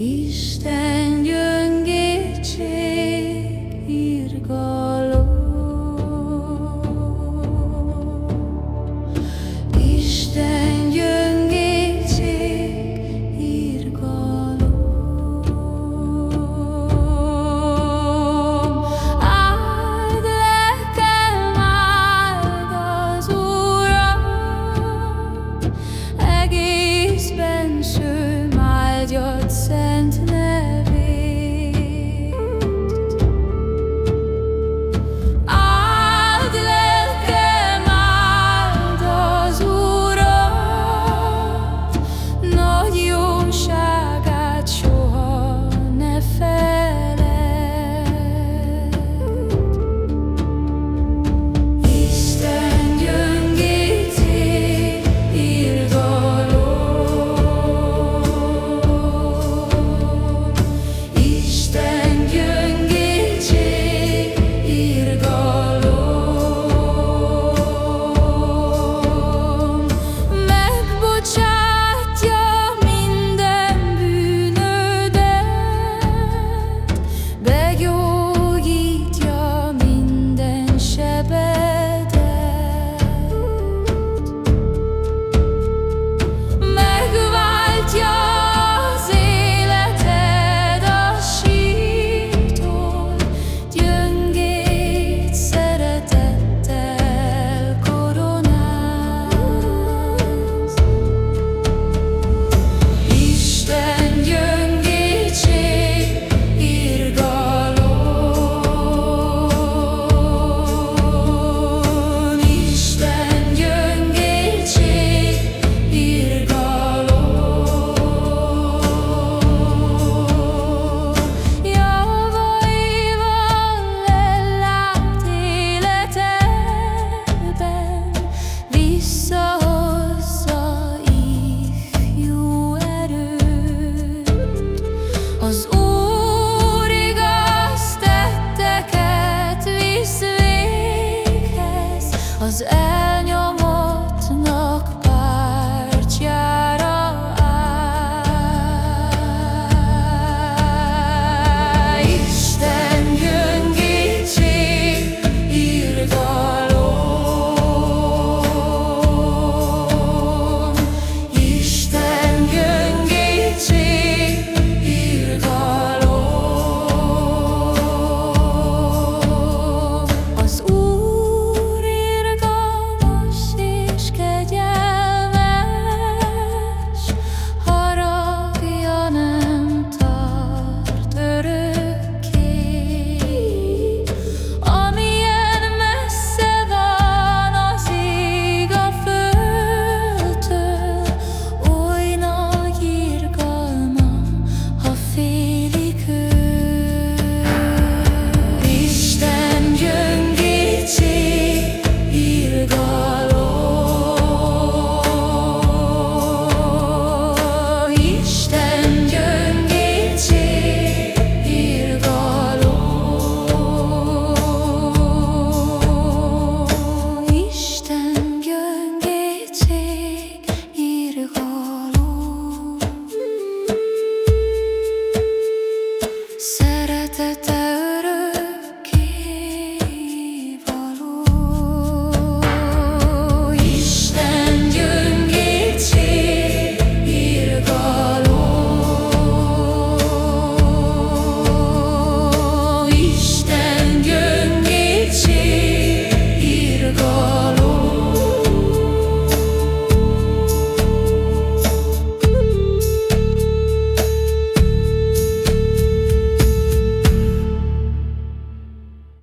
Isten.